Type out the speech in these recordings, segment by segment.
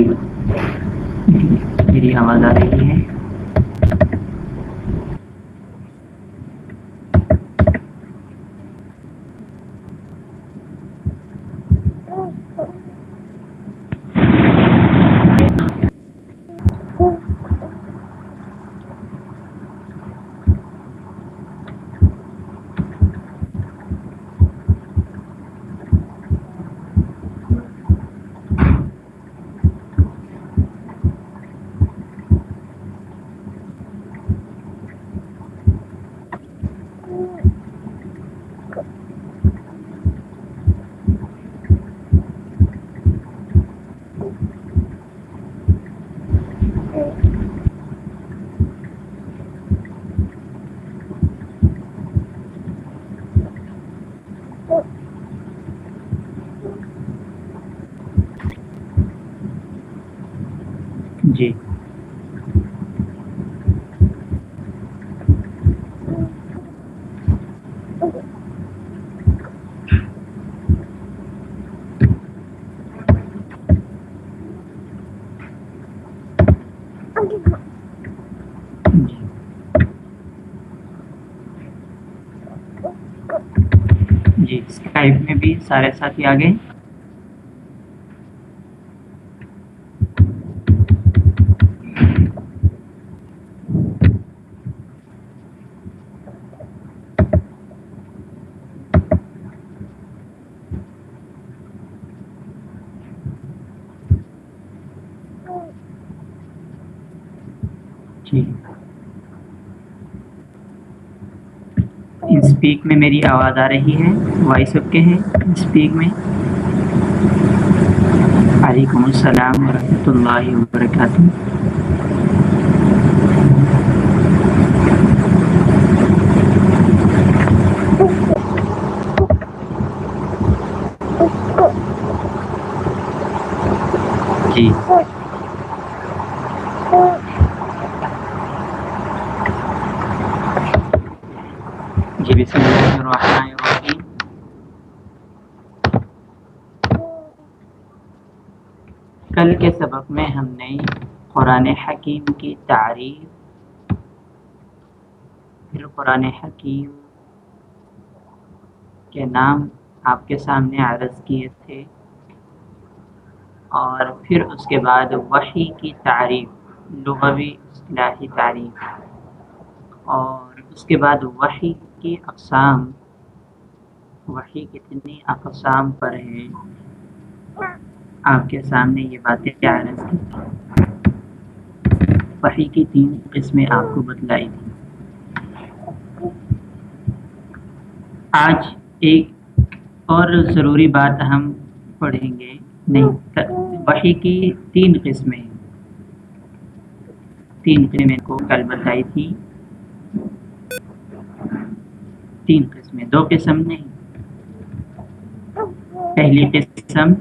جی میری آواز آ رہی ہے جی جی اسکائپ میں بھی سارے ساتھی آ گئے جی اسپیک میں میری آواز آ رہی ہے۔ وائس اوکے ہے اسپیک میں۔ وعلیکم السلام ورحمۃ اللہ وبرکاتہ جی جی بسم اللہ الرحمن الرحیم کل کے سبق میں ہم نے قرآن حکیم کی تعریف، پھر قرآن حکیم کے نام آپ کے سامنے عرض کیے تھے، اور پھر اس کے بعد وحی کی تعریف، لغوی اصطلاحی تعریف، اور اس کے بعد وحی کی اقسام۔ وحی کتنی اقسام پر ہیں؟ آپ کے سامنے یہ باتیں عرض کی وحی کی تین قسمیں آپ کو بتلائی تھی آج ایک اور ضروری بات ہم پڑھیں گے۔ نہیں، وحی کی تین قسمیں۔ تین قسمیں کو کل بتائی تھی۔ تین قسمیں۔ دو قسم نہیں۔ پہلی قسم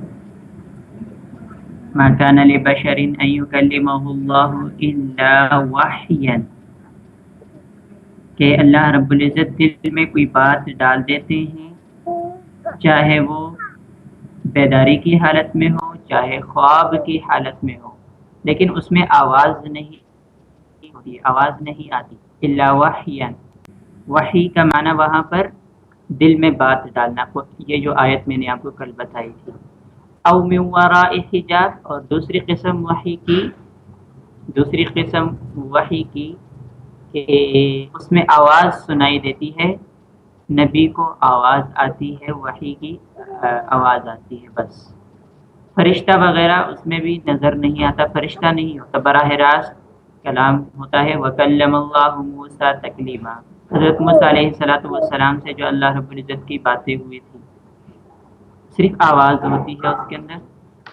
ما كان لبشر ان يكلمه الله الا وحيا. کہ اللہ رب العزت دل میں کوئی بات ڈال دیتے ہیں، چاہے وہ بیداری کی حالت میں ہو، چاہے خواب کی حالت میں ہو، لیکن اس میں آواز نہیں ہوتی، آواز نہیں آتی اللہ وحین وحی کا معنی وہاں پر دل میں بات ڈالنا، یہ جو آیت میں نے آپ کو کل بتائی تھی۔ او من وراء حجاب، اور دوسری قسم وحی کی، دوسری قسم وحی کی کہ اس میں آواز سنائی دیتی ہے، نبی کو آواز آتی ہے، وحی کی آواز آتی ہے، بس۔ فرشتہ وغیرہ اس میں بھی نظر نہیں آتا، فرشتہ نہیں ہوتا، براہ راست کلام ہوتا ہے، وکلم اللہ موسیٰ تکلیمہ حضرت موسیٰ علیہ صلاۃ والسلام سے جو اللہ رب العزت کی باتیں ہوئی تھی صرف آواز ہوتی ہے اس کے اندر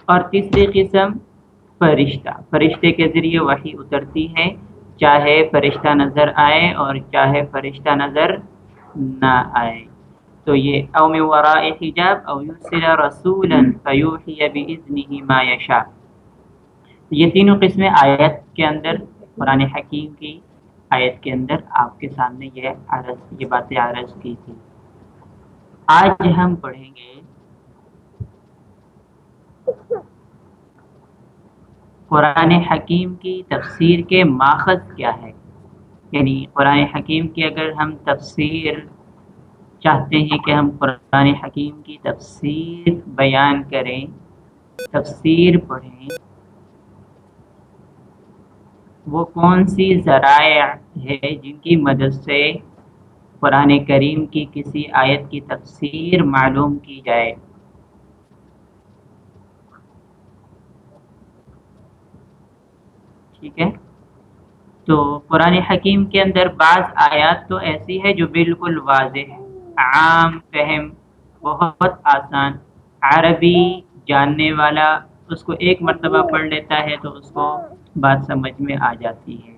اور تیسری قسم فرشتہ، فرشتے کے ذریعے وحی اترتی ہے۔ چاہے فرشتہ نظر آئے اور چاہے فرشتہ نظر نہ آئے۔ تو یہ او من وراء حجاب او یرسل رسولا فیوحی باذنه ما یشاء۔ یہ تینوں قسمیں آیت کے اندر، قرآن حکیم کی آیت کے اندر آپ کے سامنے یہ عرض، یہ باتیں عرض کی تھی آج ہم پڑھیں گے قرآن حکیم کی تفسیر کے ماخذ کیا ہے؟ یعنی قرآن حکیم کی اگر ہم تفسیر چاہتے ہیں کہ ہم قرآن حکیم کی تفسیر بیان کریں، تفسیر پڑھیں، وہ کون سی ذرائع ہے جن کی مدد سے قرآن کریم کی کسی آیت کی تفسیر معلوم کی جائے؟ ٹھیک ہے؟ تو قرآن حکیم کے اندر بعض آیات تو ایسی ہے جو بالکل واضح ہے عام فہم، بہت آسان۔ عربی جاننے والا اس کو ایک مرتبہ پڑھ لیتا ہے تو اس کو بات سمجھ میں آ جاتی ہے۔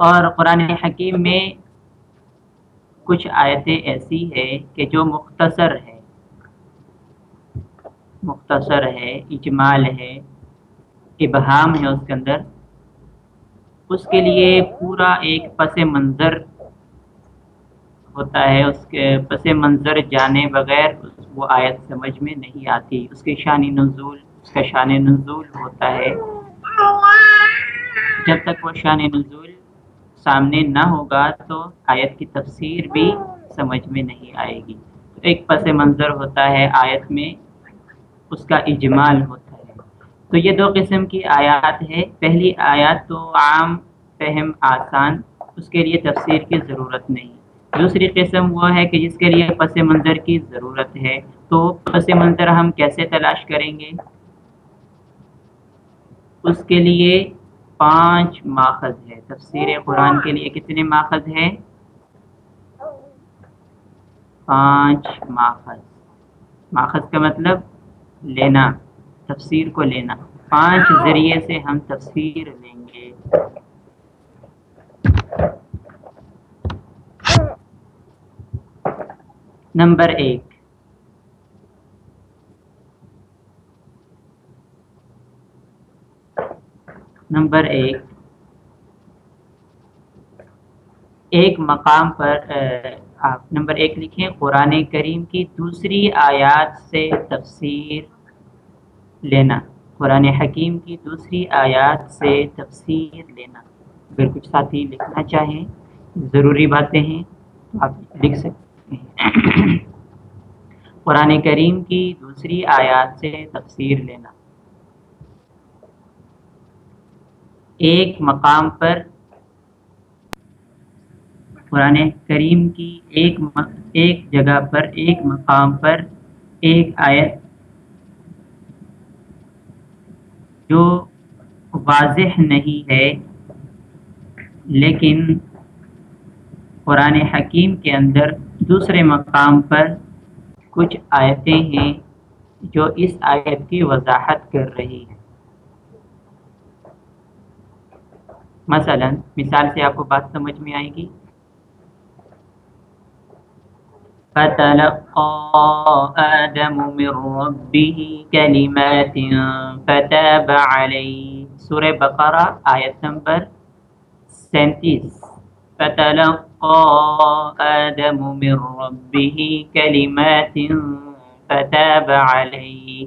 اور قرآن حکیم میں کچھ آیتیں ایسی ہے کہ جو مختصر ہے مختصر ہے اجمال ہے ابہام ہے اس کے اندر۔ اس کے لیے پورا ایک پس منظر ہوتا ہے، اس کے پس منظر جانے بغیر وہ آیت سمجھ میں نہیں آتی۔ اس کے شان نزول، اس کا شان نزول ہوتا ہے۔ جب تک وہ شان نزول سامنے نہ ہوگا تو آیت کی تفسیر بھی سمجھ میں نہیں آئے گی۔ ایک پس منظر ہوتا ہے آیت میں، اس کا اجمال ہوتا ہے۔ تو یہ دو قسم کی آیات ہے پہلی آیات تو عام فہم آسان، اس کے لیے تفسیر کی ضرورت نہیں۔ دوسری قسم وہ ہے کہ جس کے لیے پس منظر کی ضرورت ہے۔ تو پس منظر ہم کیسے تلاش کریں گے؟ اس کے لیے پانچ ماخذ ہے تفسیر قرآن کے لیے کتنے ماخذ ہے پانچ ماخذ۔ ماخذ کا مطلب لینا۔ تفسیر کو لینا۔ پانچ ذریعے سے ہم تفسیر لیں گے۔ نمبر ایک۔ نمبر ایک۔ ایک مقام پر آپ نمبر ایک لکھیں، قرآن کریم کی دوسری آیات سے تفسیر۔ لینا۔ قرآن حکیم کی دوسری آیات سے تفسیر لینا۔ اگر کچھ ساتھی لکھنا چاہیں، ضروری باتیں ہیں، تو آپ لکھ سکتے ہیں۔ قرآن کریم کی دوسری آیات سے تفسیر لینا۔ ایک مقام پر قرآن کریم کی ایک ایک جگہ پر، ایک مقام پر ایک آیت جو واضح نہیں ہے، لیکن قرآن حکیم کے اندر دوسرے مقام پر کچھ آیتیں ہیں جو اس آیت کی وضاحت کر رہی ہیں۔ مثلا مثال سے آپ کو بات سمجھ میں آئے گی۔ فتلقى آدم من ربه كلمات فتاب عليه سورة بقرة آية نمبر سینتیس۔ فتلقى آدم من ربه كلمات فتاب عليه۔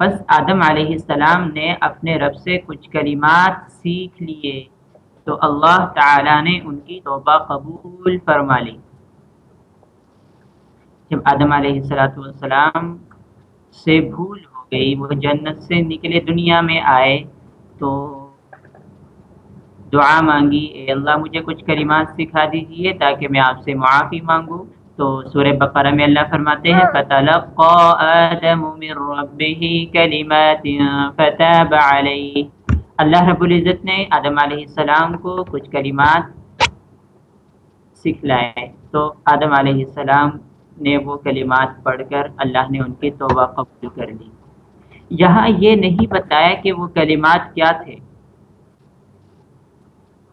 بس آدم علیہ السلام نے اپنے رب سے کچھ کلمات سیکھ لیے۔ تو اللہ تعالی نے ان کی توبہ قبول فرما لی۔ جب آدم علیہ السلاۃ والسلام سے بھول ہو گئی، وہ جنت سے نکلے دنیا میں آئے تو دعا مانگی، اے اللہ، مجھے کچھ کلمات سکھا دیجیے تاکہ میں آپ سے معافی مانگوں۔ تو سورہ بقرہ میں اللہ فرماتے ہیں، فتلقى آدم من ربه كلمات فتاب عليه اللہ رب العزت نے آدم علیہ السلام کو کچھ کلمات سکھلائے تو آدم علیہ السلام نے وہ کلمات پڑھ کر اللہ نے ان کی توبہ قبول کر لی۔ یہاں یہ نہیں بتایا کہ وہ کلمات کیا تھے۔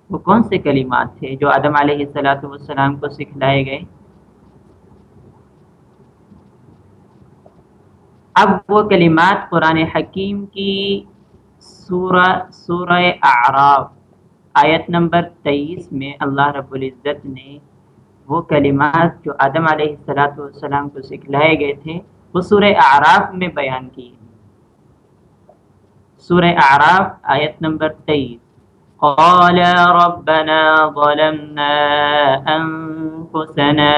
وہ کون سے کلمات تھے جو آدم علیہ السلاۃ والسلام کو سکھلائے گئے؟ اب وہ کلمات قرآن حکیم کی سورہ سورہ اعراف، آیت نمبر تیئیس میں اللہ رب العزت نے وہ کلمات جو آدم علیہ السلاۃ والسلام کو سکھلائے گئے تھے، وہ سورہ اعراف میں بیان کی ہے سورہ اعراف، آیت نمبر تیئیس۔ قال ربنا ظلمنا أنفسنا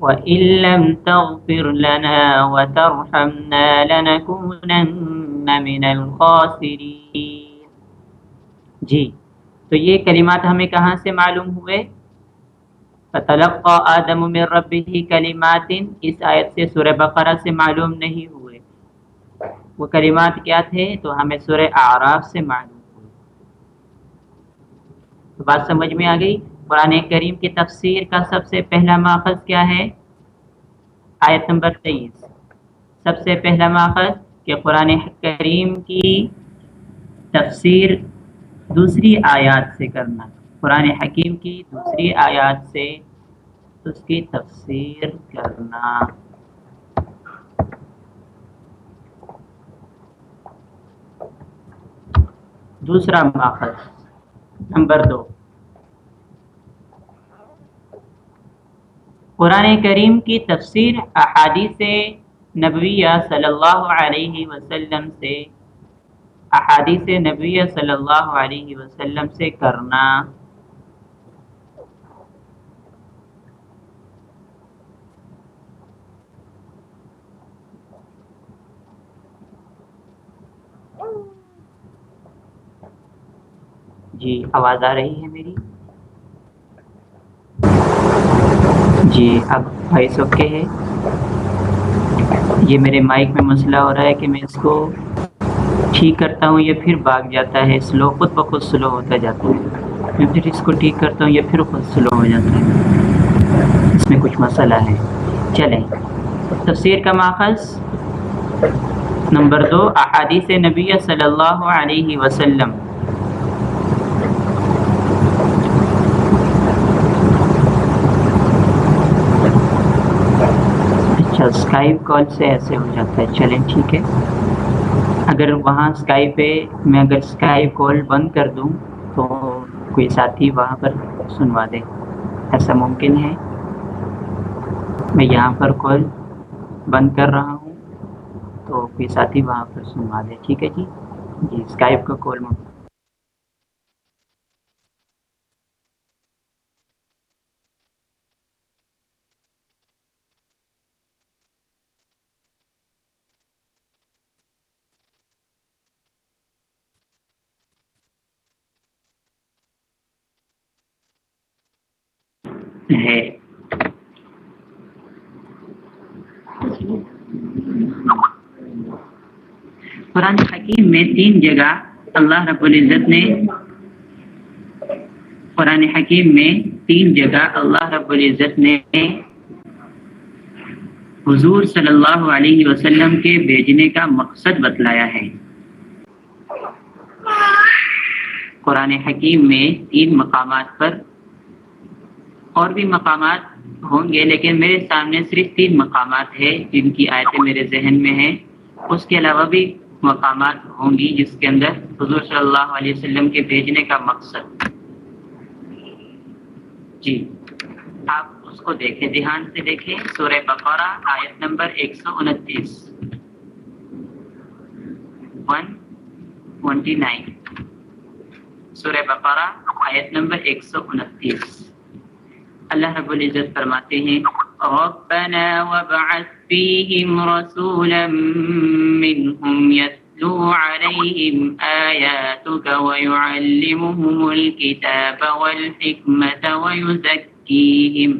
وإن لم تغفر لنا وترحمنا لنكونن من الخاسرين۔ جی تو یہ کلمات ہمیں کہاں سے معلوم ہوئے؟ فتلقى آدم من ربه کلمات اس آیت سے سورہ بقرہ سے معلوم نہیں ہوئے۔ وہ کلمات کیا تھے؟ تو ہمیں سورہ اعراف سے معلوم ہوئے۔ تو بات سمجھ میں آ گئی؟ قرآن کریم کی تفسیر کا سب سے پہلا ماخذ کیا ہے؟ آیت نمبر تیئیس۔ سب سے پہلا ماخذ کہ قرآن کریم کی تفسیر دوسری آیات سے کرنا۔ قرآن حکیم کی دوسری آیات سے اس کی تفسیر کرنا۔ دوسرا ماخذ نمبر دو۔ قرآن کریم کی تفسیر احادیث نبویہ صلی اللہ علیہ وسلم سے احادیث نبویہ صلی اللہ علیہ وسلم سے کرنا۔ جی آواز آ رہی ہے میری؟ جی اب بھائی اوکے ہے یہ میرے مائک میں مسئلہ ہو رہا ہے کہ میں اس کو ٹھیک کرتا ہوں یہ پھر بھاگ جاتا ہے۔ سلو، خود بخود سلو ہوتا جاتا ہے۔ میں پھر اس کو ٹھیک کرتا ہوں یہ پھر خود سلو ہو جاتا ہے۔ اس میں کچھ مسئلہ ہے۔ چلیں۔ تفسیر کا ماخذ۔ نمبر دو، احادیث نبی صلی اللہ علیہ وسلم اچھا اسکائپ کال سے ایسے ہو جاتا ہے۔ چلیں ٹھیک ہے۔ اگر وہاں اسکائی پہ میں اگر اسکائپ کال بند کر دوں تو کوئی ساتھی وہاں پر سنوا دے۔ ایسا ممکن ہے۔ میں یہاں پر کال بند کر رہا ہوں تو کوئی ساتھی وہاں پر سنوا دے۔ ٹھیک ہے جی۔ جی اسکائپ کا کال ممکن ہے قرآن حکیم میں تین جگہ اللہ رب العزت نے قرآن حکیم میں تین جگہ اللہ رب العزت نے حضور صلی اللہ علیہ وسلم کے بھیجنے کا مقصد بتلایا ہے۔ قرآن حکیم میں تین مقامات پر اور بھی مقامات ہوں گے، لیکن میرے سامنے صرف تین مقامات ہیں، جن کی آیتیں میرے ذہن میں ہیں۔ اس کے علاوہ بھی مقامات ہوں گی جس کے اندر حضور صلی اللہ علیہ وسلم کے بھیجنے کا مقصد۔ جی آپ اس کو دیکھیں، دھیان سے دیکھیں۔ سورہ بقورہ آیت نمبر ایک سو انتیس۔ ون ٹوینٹی نائن سورہ بقورہ آیت نمبر ایک سو انتیس۔ اللہ رب العزت فرماتے ہیں، ربنا وبعث فيهم رسولا منهم يتلو عليهم آياتك ويعلمهم الكتاب والحكمة ويزكيهم۔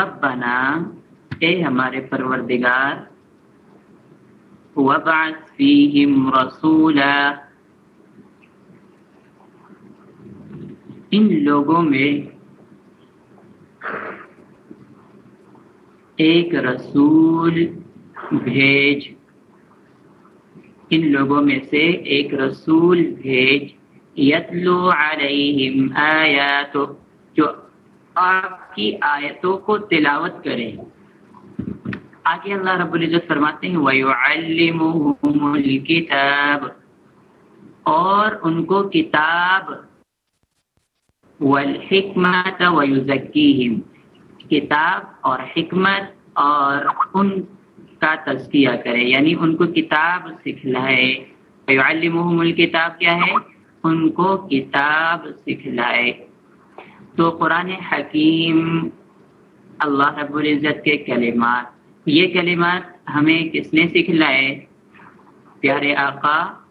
ربنا، اے ہمارے پروردگار وبعث فيهم رسولا ان لوگوں میں ایک رسول بھیج۔ ان لوگوں میں سے ایک رسول بھیج۔ یتلو علیہم آیات جو آپ کی آیتوں کو تلاوت کرے۔ آگے اللہ رب العزت فرماتے ہیں، وَيُعَلِّمُهُمُ الْكِتَابِ۔ اور ان کو کتاب والحکمت ویزکیہم، کتاب اور حکمت اور ان کا تزکیہ کرے یعنی ان کو کتاب سکھلائے۔ علمحم الکتاب کیا ہے؟ ان کو کتاب سکھلائے۔ تو قرآن حکیم اللہ رب العزت کے کلمات، یہ کلمات ہمیں کس نے سکھلائے؟ پیارے آقا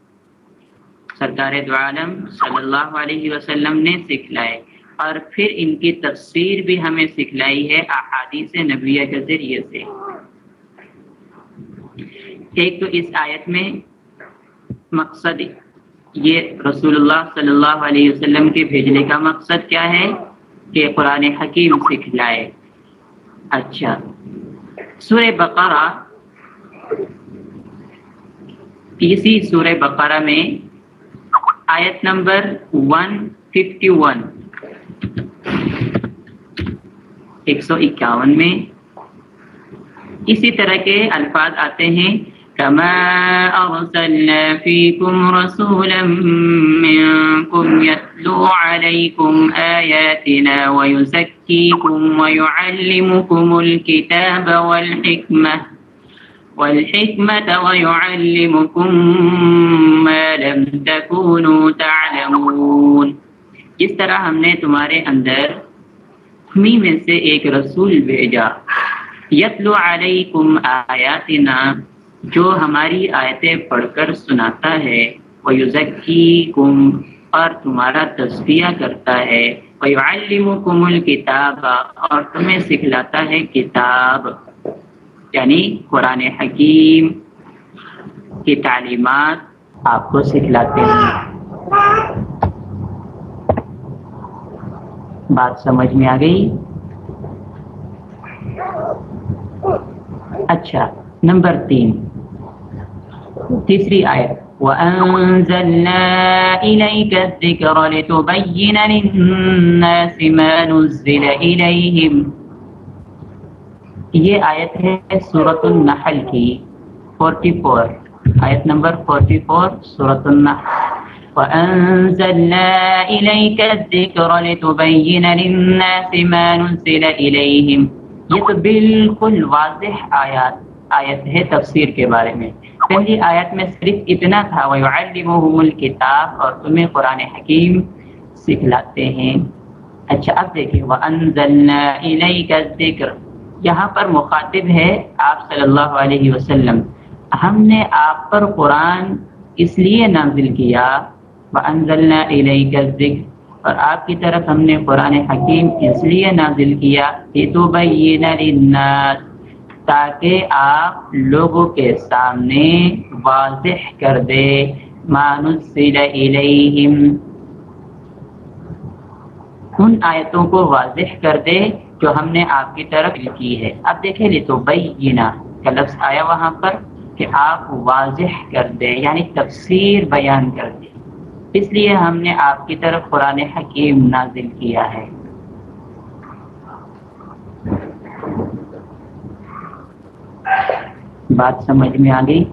سرکار دعالم صلی اللہ علیہ وسلم نے سکھلائے اور پھر ان کی تفسیر بھی ہمیں سکھلائی ہے احادیث نبیہ کے ذریعے سے۔ ایک تو اس آیت میں مقصد یہ رسول اللہ صلی اللہ علیہ وسلم کے بھیجنے کا مقصد کیا ہے کہ قرآن حکیم سکھلائے۔ اچھا۔ سورہ بقرہ، اسی سورہ بقرہ میں آیت نمبر 151 ایک سو اکیاون میں۔ اسی طرح کے الفاظ آتے ہیں۔ كما أرسلنا فيكم رسولا منكم يتلو عليكم آياتنا ويزكيكم ويعلمكم الكتاب والحكمة والحكمة ويعلمكم ما لم تكونوا تعلمون۔ اس طرح ہم نے تمہارے اندر ہمیں میں سے ایک رسول بھیجا۔ یتلو علیکم آیاتنا، جو ہماری آیتیں پڑھ کر سناتا ہے۔ وہ اور تمہارا تصفیہ کرتا ہے۔ وہ کم الکتاب اور تمہیں سکھلاتا ہے کتاب۔ یعنی قرآن حکیم کی تعلیمات آپ کو سکھلاتے ہیں۔ بات سمجھ میں آ گئی؟ اچھا نمبر تین۔ تیسری آیت۔ وَأَنزَلْنَا إِلَيْكَ الذِّكْرَ لِتُبَيِّنَ لِلنَّاسِ مَا نُزِّلَ إِلَيْهِمْ یہ آیت ہے سورة النحل کی 44 آیت نمبر 44 سورة النحل۔ وَأَنزَلْنَا إِلَيْكَ الذِّكْرَ لِتُبَيِّنَ لِلنَّاسِ مَا نُزِّلَ إِلَيْهِمْ۔ یہ تو بالکل واضح آیات، آیت ہے تفسیر کے بارے میں۔ پہلی آیت میں صرف اتنا تھا وہ الکتاب اور تمہیں قرآن حکیم سکھلاتے ہیں۔ اچھا اب دیکھیں۔ وہ ذکر یہاں پر مخاطب ہے آپ صلی اللہ علیہ وسلم۔ ہم نے آپ پر قرآن اس لیے نازل کیا، وَأَنزَلْنَا إِلَيْكَ الذِّكْرِ اور آپ کی طرف ہم نے قرآن حکیم اس لیے نازل کیا لِتُبَيِّنَ لِلنَّاسِ، تاکہ آپ لوگوں کے سامنے واضح کر دے۔ مانسل الیہم ان آیتوں کو واضح کر دے۔ جو ہم نے آپ کی طرف کی ہے۔ اب دیکھیں لی تو بینا، کا لفظ آیا وہاں پر کہ آپ واضح کر دے یعنی تفسیر بیان کر دے اس لیے ہم نے آپ کی طرف قرآن حکیم نازل کیا ہے۔ بات سمجھ میں آ گئی؟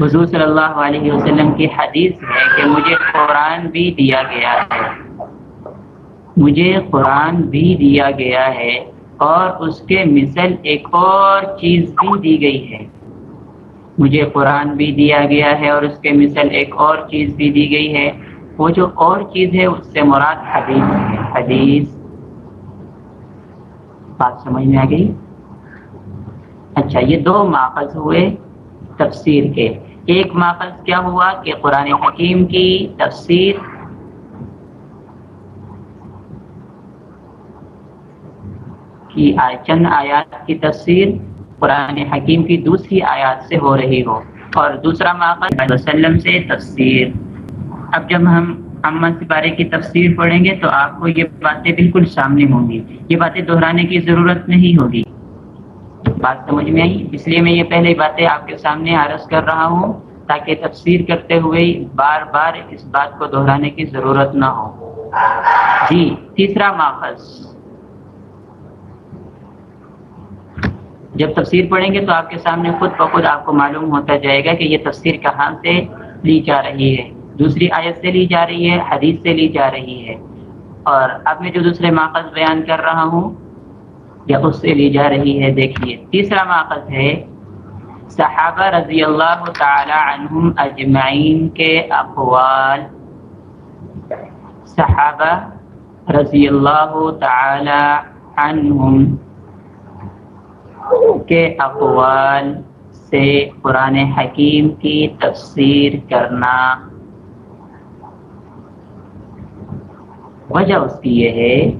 حضور صلی اللہ علیہ وسلم کی حدیث ہے کہ مجھے قرآن بھی دیا گیا ہے۔ مجھے قرآن بھی دیا گیا ہے اور اس کے مثل ایک اور چیز بھی دی گئی ہے۔ مجھے قرآن بھی دیا گیا ہے اور اس کے مثل ایک اور چیز بھی دی گئی ہے۔ وہ جو اور چیز ہے، اس سے مراد حدیث ہے۔ حدیث۔ بات سمجھ میں آ گئی؟ اچھا یہ دو ماخذ ہوئے تفسیر کے۔ ایک ماخذ کیا ہوا کہ قرآن حکیم کی تفسیر کی چند آیات کی تفسیر قرآن حکیم کی دوسری آیات سے ہو رہی ہو اور دوسرا ماخذ وسلم سے تفسیر۔ اب جب ہم امن سپارے کی تفسیر پڑھیں گے تو آپ کو یہ باتیں بالکل سامنے ہوں گی۔ یہ باتیں دہرانے کی ضرورت نہیں ہوگی۔ بات سمجھ میں آئی؟ اس لیے میں یہ پہلے باتیں آپ کے سامنے عرض کر رہا ہوں تاکہ تفسیر کرتے ہوئے بار بار اس بات کو دہرانے کی ضرورت نہ ہو۔ جی تیسرا ماخذ۔ جب تفسیر پڑھیں گے تو آپ کے سامنے خود بخود آپ کو معلوم ہوتا جائے گا کہ یہ تفسیر کہاں سے لی جا رہی ہے۔ دوسری آیت سے لی جا رہی ہے، حدیث سے لی جا رہی ہے۔ اور اب میں جو دوسرے ماخذ بیان کر رہا ہوں، یا اس سے لی جا رہی ہے، دیکھیے۔ تیسرا ماخذ ہے، صحابہ رضی اللہ تعالی عنہم اجمعین کے اقوال۔ صحابہ رضی اللہ تعالی عنہم۔ کے اقوال سے قرآن حکیم کی تفسیر کرنا۔ وجہ اس کی یہ ہے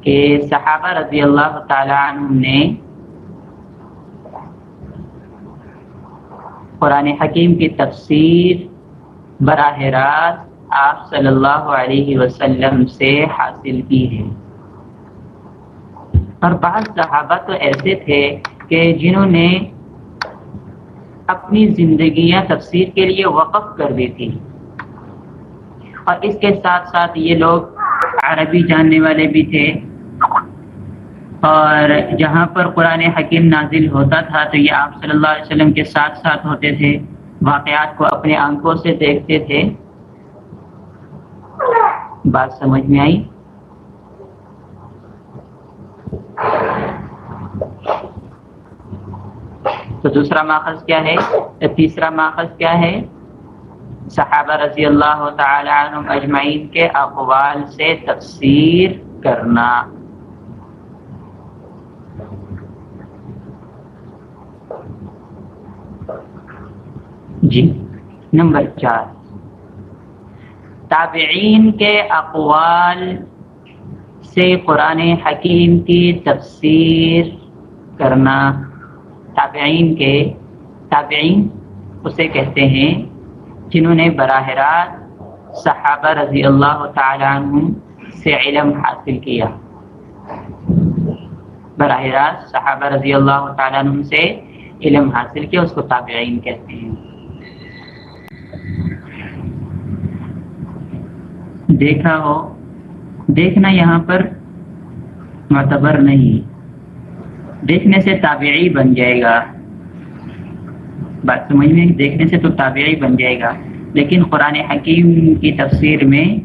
کہ صحابہ رضی اللہ تعالیٰ عنہ نے قرآن حکیم کی تفسیر براہ راست آپ صلی اللہ علیہ وسلم سے حاصل کی ہے۔ اور بعض صحابہ تو ایسے تھے کہ جنہوں نے اپنی زندگیاں تفسیر کے لیے وقف کر دی تھی۔ اور اس کے ساتھ ساتھ یہ لوگ عربی جاننے والے بھی تھے۔ اور جہاں پر قرآن حکیم نازل ہوتا تھا تو یہ آپ صلی اللہ علیہ وسلم کے ساتھ ساتھ ہوتے تھے۔ واقعات کو اپنے آنکھوں سے دیکھتے تھے۔ بات سمجھ میں آئی؟ تو دوسرا ماخذ کیا ہے؟ تیسرا ماخذ کیا ہے؟ صحابہ رضی اللہ تعالی عنہ اجمعین کے اقوال سے تفسیر کرنا۔ جی نمبر چار۔ تابعین کے اقوال سے قرآن حکیم کی تفسیر کرنا۔ تابعین کے تابعین اسے کہتے ہیں، جنہوں نے براہ راست صحابہ رضی اللہ تعالیٰ عنہ سے علم حاصل کیا۔ براہ راست صحابہ رضی اللہ تعالیٰ عنہ سے علم حاصل کیا، اس کو تابعین کہتے ہیں۔ دیکھا ہو دیکھنا یہاں پر معتبر نہیں۔ دیکھنے سے تابعی بن جائے گا۔ بات سمجھ میں دیکھنے سے تو تابعی بن جائے گا۔ لیکن قرآن حکیم کی تفسیر میں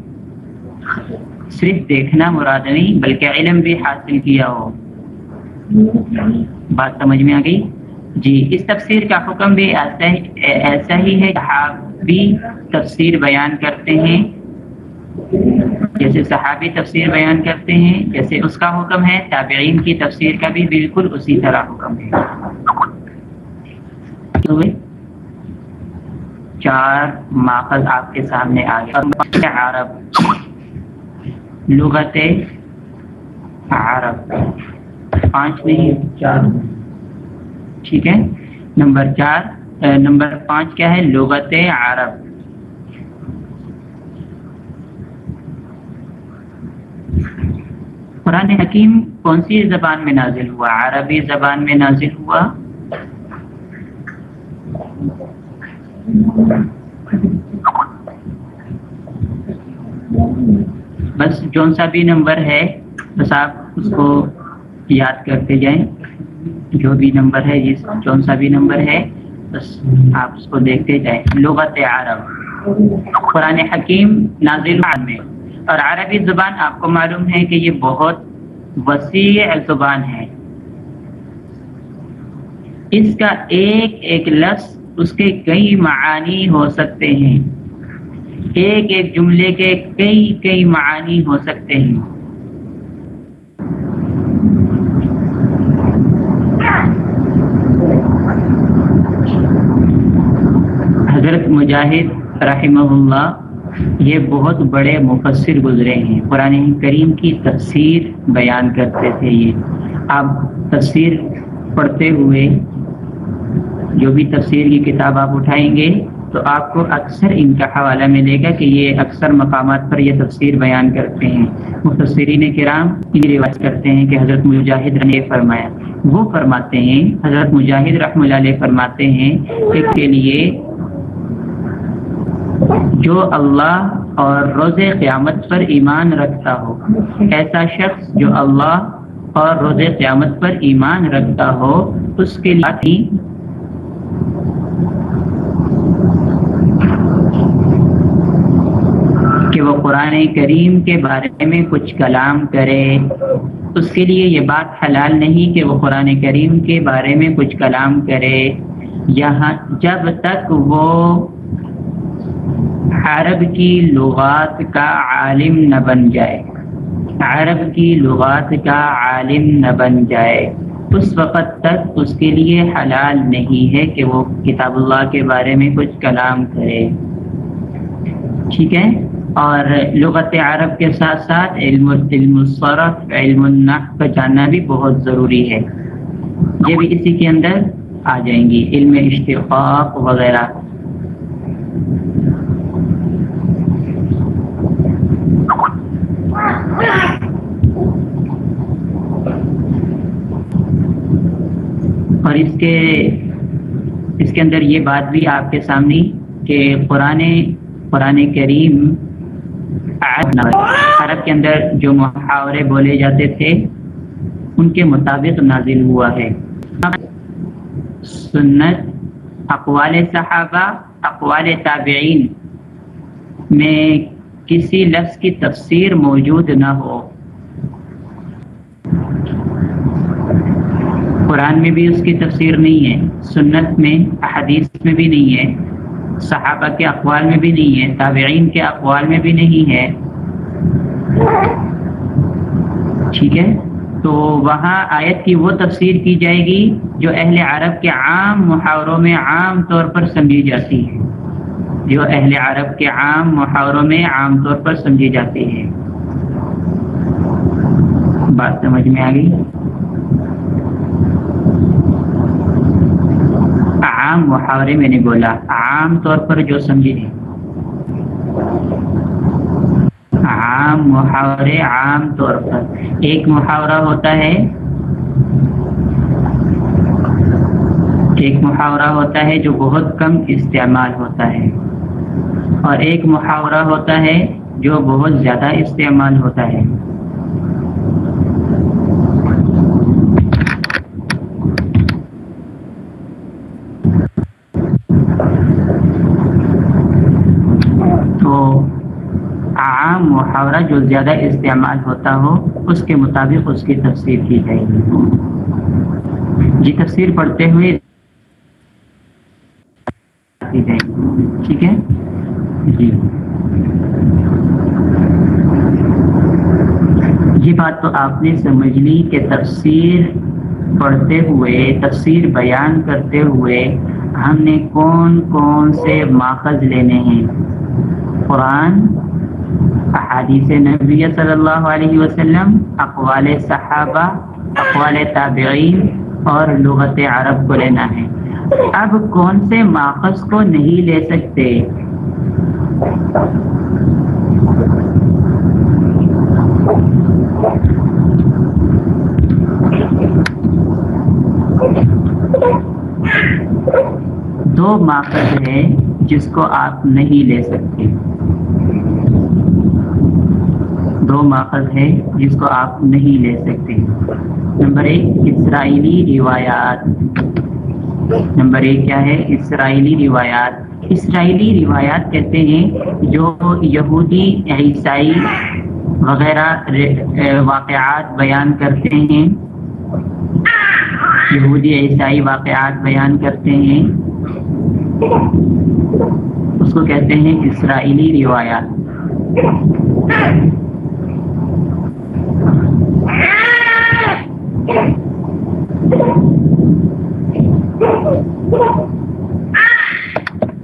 صرف دیکھنا مراد نہیں، بلکہ علم بھی حاصل کیا ہو۔ بات سمجھ میں آ گئی؟ جی اس تفسیر کا حکم بھی ایسا ایسا ہی ہے۔ صحابی تفسیر بیان کرتے ہیں جیسے صحابی تفسیر بیان کرتے ہیں جیسے اس کا حکم ہے تابعین کی تفسیر کا بھی بالکل اسی طرح حکم ہے۔ چار ماخذ آپ کے سامنے آ گیا عرب لغت عرب۔ پانچ نہیں چار۔ ٹھیک ہے۔ نمبر چار نمبر پانچ کیا ہے؟ لغت عرب۔ قرآن حکیم کون سی زبان میں نازل ہوا؟ عربی زبان میں نازل ہوا؟ بس جون سا بھی نمبر ہے، بس آپ اس کو یاد کرتے جائیں۔ جو بھی نمبر ہے جس جون سا بھی نمبر ہے، بس آپ اس کو دیکھتے جائیں۔ لغت عرب۔ قرآن حکیم نازل میں اور عربی زبان آپ کو معلوم ہے کہ یہ بہت وسیع زبان ہے۔ اس کا ایک ایک لفظ اس کے کئی معانی ہو سکتے ہیں۔ ایک ایک جملے کے کئی کئی معانی ہو سکتے ہیں۔ حضرت مجاہد رحمہ اللہ یہ بہت بڑے مفسر گزرے ہیں۔ قرآن کریم کی تفسیر بیان کرتے تھے یہ۔ آپ تفسیر پڑھتے ہوئے جو بھی تفسیر کی کتاب آپ اٹھائیں گے تو آپ کو اکثر ان کا حوالہ ملے گا کہ یہ اکثر مقامات پر یہ تفسیر بیان کرتے ہیں۔ مفسرین کرام یہ رواج کرتے ہیں کہ حضرت مجاہد نے فرمایا۔ وہ فرماتے ہیں، حضرت مجاہد رحم اللہ علیہ فرماتے ہیں کہ کے لیے جو اللہ اور روز قیامت پر ایمان رکھتا ہو ایسا شخص جو اللہ اور روز قیامت پر ایمان رکھتا ہو، اس کے لیے کہ وہ قرآن کریم کے بارے میں کچھ کلام کرے۔ اس کے لیے یہ بات حلال نہیں کہ وہ قرآن کریم کے بارے میں کچھ کلام کرے۔ یہاں جب تک وہ عرب کی لغات کا عالم نہ بن جائے۔ عرب کی لغات کا عالم نہ بن جائے۔ اس وقت تک اس کے لیے حلال نہیں ہے کہ وہ کتاب اللہ کے بارے میں کچھ کلام کرے۔ ٹھیک ہے؟ اور لغت عرب کے ساتھ ساتھ علم علم الصرف، علم النحو کا جاننا بھی بہت ضروری ہے۔ یہ بھی اسی کے اندر آ جائیں گی۔ علم اشتقاق وغیرہ۔ اور اس کے اس کے اندر یہ بات بھی آپ کے سامنے کہ قرآن قرآن کریم عرب کے اندر جو محاورے بولے جاتے تھے، ان کے مطابق نازل ہوا ہے۔ سنت، اقوال صحابہ، اقوال تابعین میں کسی لفظ کی تفسیر موجود نہ ہو۔ قرآن میں بھی اس کی تفسیر نہیں ہے، سنت میں، احادیث میں بھی نہیں ہے، صحابہ کے اقوال میں بھی نہیں ہے، تابعین کے اقوال میں بھی نہیں ہے۔ ٹھیک ہے؟ تو وہاں آیت کی وہ تفسیر کی جائے گی جو اہل عرب کے عام محاوروں میں عام طور پر سمجھی جاتی ہے۔ جو اہل عرب کے عام محاوروں میں عام طور پر سمجھی جاتی ہے۔ بات سمجھ میں آ گئی؟ عام محاورے میں نے بولا، عام طور پر جو سمجھے عام محاورے عام طور پر۔ ایک محاورہ ہوتا ہے، ایک محاورہ ہوتا ہے جو بہت کم استعمال ہوتا ہے۔ اور ایک محاورہ ہوتا ہے جو بہت زیادہ استعمال ہوتا ہے عام محاورہ جو زیادہ استعمال ہوتا ہو، اس کے مطابق اس کی تفسیر کی جائے گی۔ جی تفسیر پڑھتے ہوئے ٹھیک ہے؟ جی۔ یہ بات تو آپ نے سمجھ لی کہ تفسیر پڑھتے ہوئے، تفسیر بیان کرتے ہوئے ہم نے کون کون سے ماخذ لینے ہیں؟ قرآن احادیث نبی صلی اللہ علیہ وسلم، اقوال صحابہ، اقوال تابعین اور لغت عرب کو لینا ہے۔ اب کون سے ماخذ کو نہیں لے سکتے؟ دو ماخذ ہے جس کو آپ نہیں لے سکتے۔ دو ماخذ ہے جس کو آپ نہیں لے سکتے۔ نمبر ایک، اسرائیلی روایات۔ نمبر ایک کیا ہے؟ اسرائیلی روایات۔ اسرائیلی روایات کہتے ہیں جو یہودی، عیسائی وغیرہ واقعات بیان کرتے ہیں۔ یہودی، عیسائی واقعات بیان کرتے ہیں۔ اس کو کہتے ہیں اسرائیلی روایات۔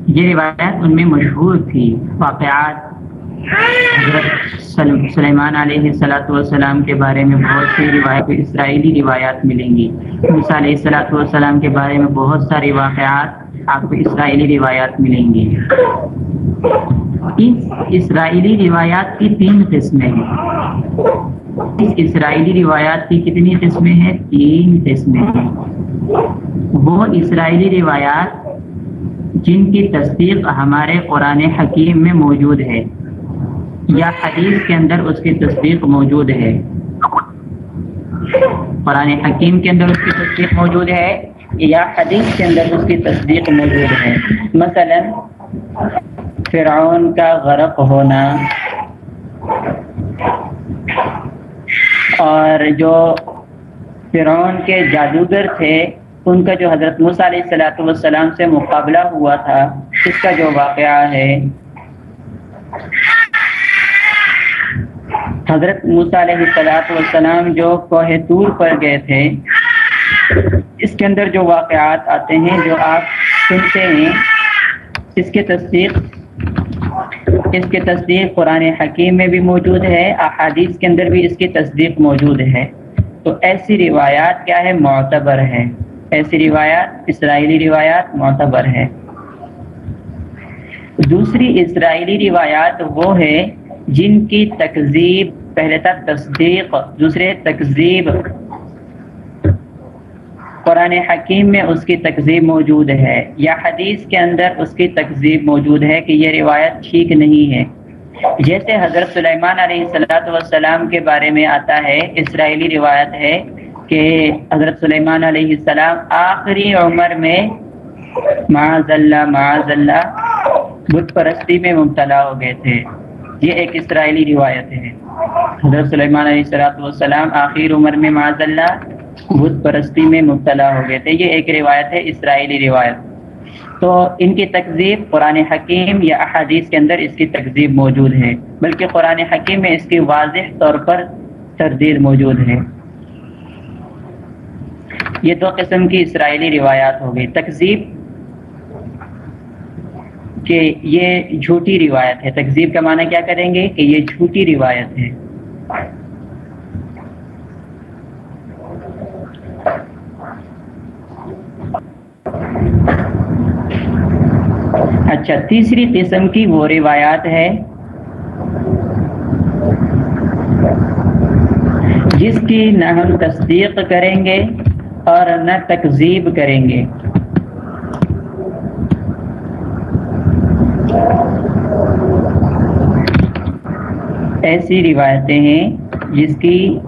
یہ روایات ان میں مشہور تھی، واقعات حضرت سلیمان علیہ السلاۃ والسلام کے بارے میں بہت سی روایت، اسرائیلی روایات ملیں گی۔ موسیٰ علیہ السلاۃ والسلام کے بارے میں بہت ساری واقعات آپ کو اسرائیلی روایات ملیں گی۔ اس اسرائیلی روایات کی تین قسمیں ہیں۔ اسرائیلی روایات کی کتنی قسمیں ہیں؟ تین قسمیں ہیں۔ وہ اسرائیلی روایات جن کی تصدیق ہمارے قرآن حکیم میں موجود ہے، یا حدیث کے اندر اس کی تصدیق موجود ہے۔ قرآن حکیم کے اندر اس کی تصدیق موجود ہے، یا حدیث کے اندر اس کی تصدیق موجود ہے۔ مثلا، فرعون کا غرق ہونا۔ اور جو فرعون کے جادوگر تھے، ان کا جو حضرت موسیٰ علیہ السلاۃ والسلام سے مقابلہ ہوا تھا، اس کا جو واقعہ ہے۔ حضرت موسیٰ علیہ السلاۃ والسلام جو کوہ طور پر گئے تھے، اس کے اندر جو واقعات آتے ہیں، جو آپ سنتے ہیں، اس کے تصدیق اس کی تصدیق قرآن حکیم میں بھی موجود ہے، احادیث کے اندر بھی اس کی تصدیق موجود ہے۔ تو ایسی روایات کیا ہے؟ معتبر ہے ایسی روایات، اسرائیلی روایات معتبر ہے دوسری اسرائیلی روایات وہ ہے جن کی تکذیب، پہلے تک تصدیق، دوسرے تکذیب۔ قرآن حکیم میں اس کی تکذیب موجود ہے یا حدیث کے اندر اس کی تکذیب موجود ہے کہ یہ روایت ٹھیک نہیں ہے۔ جیسے حضرت سلیمان علیہ السلاۃ والسلام کے بارے میں آتا ہے، اسرائیلی روایت ہے کہ حضرت سلیمان علیہ السلام آخری عمر میں معاذ اللہ معاذ اللہ بت پرستی میں مبتلا ہو گئے تھے۔ یہ ایک اسرائیلی روایت ہے۔ حضرت سلیمان علیہ السلاۃ والسلام آخر عمر میں معاذ اللہ بت پرستی میں مبتلا ہو گئے تھے۔ یہ ایک روایت ہے، اسرائیلی روایت۔ تو ان کی تقزیب قرآن حکیم یا احادیث کے اندر اس کی تقزیب موجود ہے، بلکہ قرآن حکیم میں اس کی واضح طور پر تردید موجود ہے۔ یہ دو قسم کی اسرائیلی روایات ہو گئی۔ تقزیب کہ یہ جھوٹی روایت ہے۔ تقزیب کا معنی کیا کریں گے؟ کہ یہ جھوٹی روایت ہے۔ اچھا تیسری قسم کی وہ روایات ہے جس کی نہ ہم تصدیق کریں گے اور نہ تکذیب کریں گے۔ ایسی روایتیں ہیں جس کی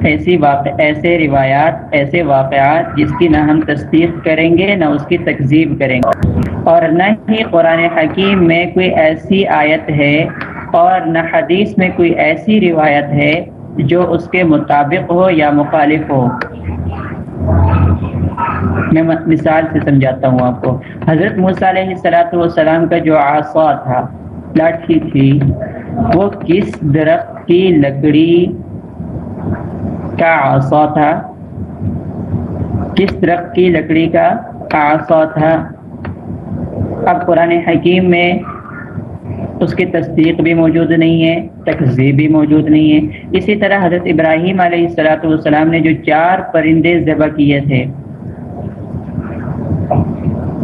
ایسی واقع، ایسے روایات، ایسے واقعات جس کی نہ ہم تصدیق کریں گے، نہ اس کی تکذیب کریں گے۔ اور نہ ہی قرآن حکیم میں کوئی ایسی آیت ہے اور نہ حدیث میں کوئی ایسی روایت ہے جو اس کے مطابق ہو یا مخالف ہو۔ میں مثال سے سمجھاتا ہوں آپ کو۔ حضرت موسیٰ علیہ السلاۃ والسلام کا جو آسا تھا، لاٹھی تھی، وہ کس درخت کی لکڑی کا آسا تھا؟ کس درخت کی لکڑی کا آسا تھا؟ اب قرآن حکیم میں اس کی تصدیق بھی موجود نہیں ہے تقزیب بھی موجود نہیں ہے۔ اسی طرح حضرت ابراہیم علیہ السلاۃ والسلام نے جو چار پرندے ذبح کیے تھے،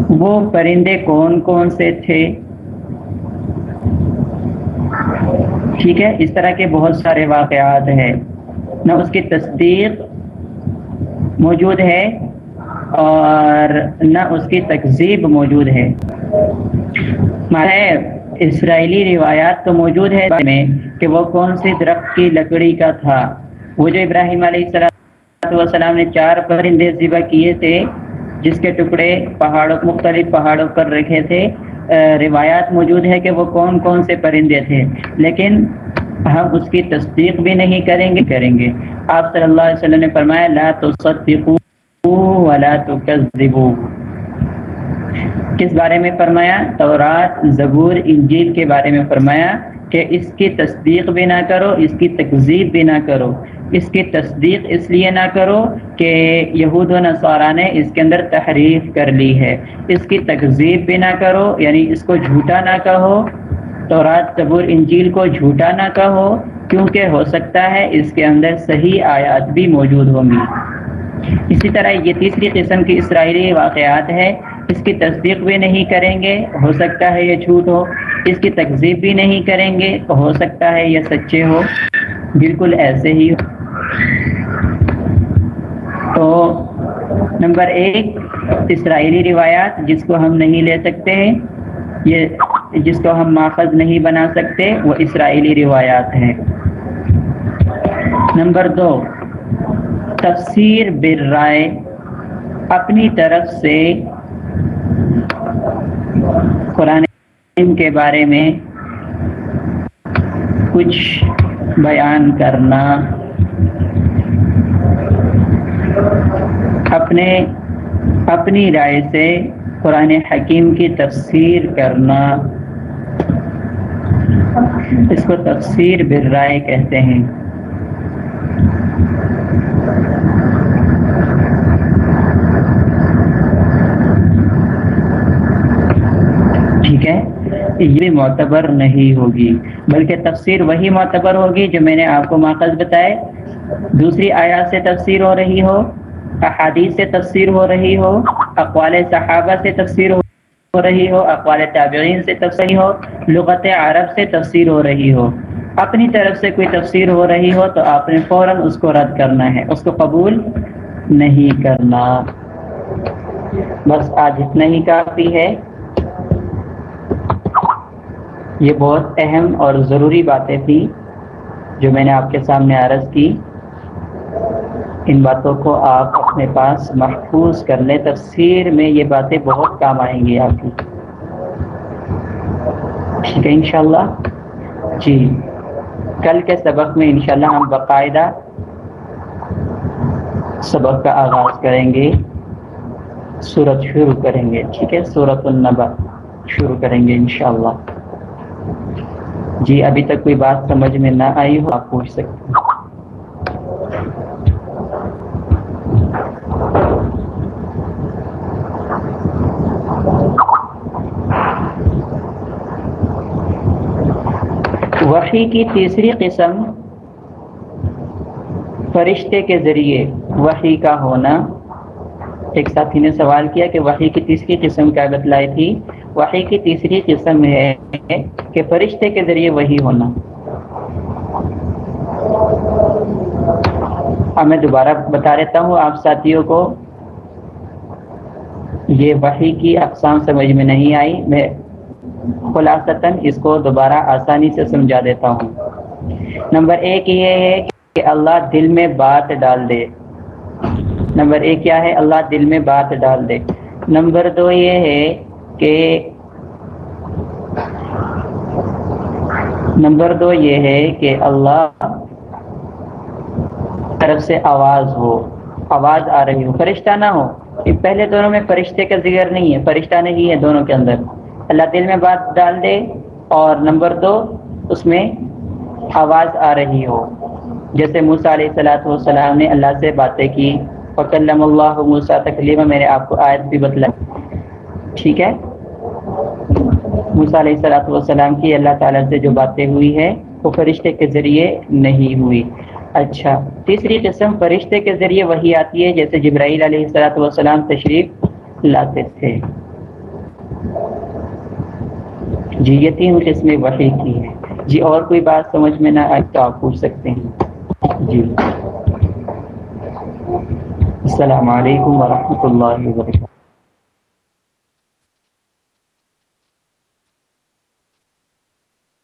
وہ پرندے کون کون سے تھے؟ ٹھیک ہے، اس طرح کے بہت سارے واقعات ہیں۔ نہ اس کی تصدیق موجود ہے اور نہ اس کی تقزیب موجود ہے۔ اسرائیلی روایات تو موجود ہے میں کہ وہ کون سی درخت کی لکڑی کا تھا۔ وہ جو ابراہیم علیہ السلام نے چار پرندے ذبح کیے تھے، جس کے ٹکڑے پہاڑوں، مختلف پہاڑوں پر رکھے تھے۔ روایات موجود ہے کہ وہ کون کون سے پرندے تھے، لیکن ہم اس کی تصدیق بھی نہیں کریں گے۔ کریں گے۔ آپ صلی اللہ علیہ وسلم نے فرمایا، لا ولا تکذبوا۔ کس بارے میں فرمایا؟ تورات، زبور، انجیل کے بارے میں فرمایا کہ اس کی تصدیق بھی نہ کرو، اس کی تکذیب بھی نہ کرو۔ اس کی تصدیق اس لیے نہ کرو کہ یہود و نصارہ نے اس کے اندر تحریف کر لی ہے۔ اس کی تکذیب بھی نہ کرو یعنی اس کو جھوٹا نہ کہو۔ تورات، زبور، انجیل کو جھوٹا نہ کہو، کیونکہ ہو سکتا ہے اس کے اندر صحیح آیات بھی موجود ہوں گی۔ اسی طرح یہ تیسری قسم کی اسرائیلی واقعات ہے، اس کی تصدیق بھی نہیں کریں گے، ہو سکتا ہے یہ جھوٹ ہو، اس کی تقزیب بھی نہیں کریں گے، ہو سکتا ہے یہ سچے ہو، بالکل ایسے ہی ہو۔ تو نمبر ایک، اسرائیلی روایات، جس کو ہم نہیں لے سکتے، یہ جس کو ہم ماخذ نہیں بنا سکتے، وہ اسرائیلی روایات ہیں۔ نمبر دو تفسیر بر رائے اپنی طرف سے قرآن کے بارے میں کچھ بیان کرنا اپنے اپنی رائے سے قرآن حکیم کی تفسیر کرنا اس کو تفسیر بر رائے کہتے ہیں۔ ٹھیک ہے؟ یہ معتبر نہیں ہوگی، بلکہ تفسیر وہی معتبر ہوگی جو میں نے آپ کو ماخذ بتائے۔ دوسری آیات سے تفسیر ہو رہی ہو، احادیث سے تفسیر ہو رہی ہو، اقوال صحابہ سے تفسیر ہو رہی ہو، اقوال تابعین سے تفسیر ہو، لغت عرب سے تفسیر ہو رہی ہو۔ اپنی طرف سے کوئی تفسیر ہو رہی ہو تو آپ نے فوراً اس کو رد کرنا ہے، اس کو قبول نہیں کرنا۔ بس آج اتنا ہی کافی ہے۔ یہ بہت اہم اور ضروری باتیں تھیں جو میں نے آپ کے سامنے عرض کی۔ ان باتوں کو آپ اپنے پاس محفوظ کر لیں۔ تفسیر میں یہ باتیں بہت کام آئیں گی آپ کی۔ ٹھیک ہے، انشاءاللہ۔ جی۔ کل کے سبق میں انشاءاللہ ہم باقاعدہ سبق کا آغاز کریں گے۔ صورت شروع کریں گے، ٹھیک ہے؟ صورت النبا شروع کریں گے انشاءاللہ۔ جی ابھی تک کوئی بات سمجھ میں نہ آئی ہو، آپ پوچھ سکتے ہیں۔ وحی کی تیسری قسم فرشتے کے ذریعے وحی کا ہونا۔ ایک ساتھی نے سوال کیا کہ وحی کی تیسری قسم کیا بتلائی تھی؟ وحی کی تیسری قسم ہے کہ فرشتے کے ذریعے وہی ہونا۔ اب میں دوبارہ بتا دیتا ہوں، آپ ساتھیوں کو یہ وحی کی اقسام سمجھ میں نہیں آئی۔ میں خلاصتاً اس کو دوبارہ آسانی سے سمجھا دیتا ہوں۔ نمبر ایک یہ ہے کہ اللہ دل میں بات ڈال دے۔ نمبر ایک کیا ہے؟ اللہ دل میں بات ڈال دے۔ نمبر دو یہ ہے کہ نمبر دو یہ ہے کہ اللہ طرف سے آواز ہو۔ آواز آ رہی ہو۔ فرشتہ نہ ہو۔ پہلے دونوں میں فرشتے کا ذکر نہیں ہے۔ فرشتہ نہیں ہے دونوں کے اندر۔ اللہ دل میں بات ڈال دے اور نمبر دو، اس میں آواز آ رہی ہو۔ جیسے موسیٰ علیہ السلاۃ والسلام نے اللہ سے باتیں کی وکلم اللہ موسیٰ تکلیمہ میں نے آپ کو آیت بھی بدلا ٹھیک ہے؟ موسیٰ علیہ السلاۃ والسلام کی اللہ تعالیٰ سے جو باتیں ہوئی ہے وہ فرشتے کے ذریعے نہیں ہوئی۔ اچھا تیسری قسم فرشتے کے ذریعے وہی آتی ہے، جیسے جبرائیل علیہ السلاۃ والسلام تشریف لاتے تھے۔ جی یہ تین قسمیں وحی کی ہیں جی اور کوئی بات سمجھ میں نہ آئے تو آپ پوچھ سکتے ہیں۔ جی۔ السلام علیکم ورحمۃ اللہ وبرکاتہ۔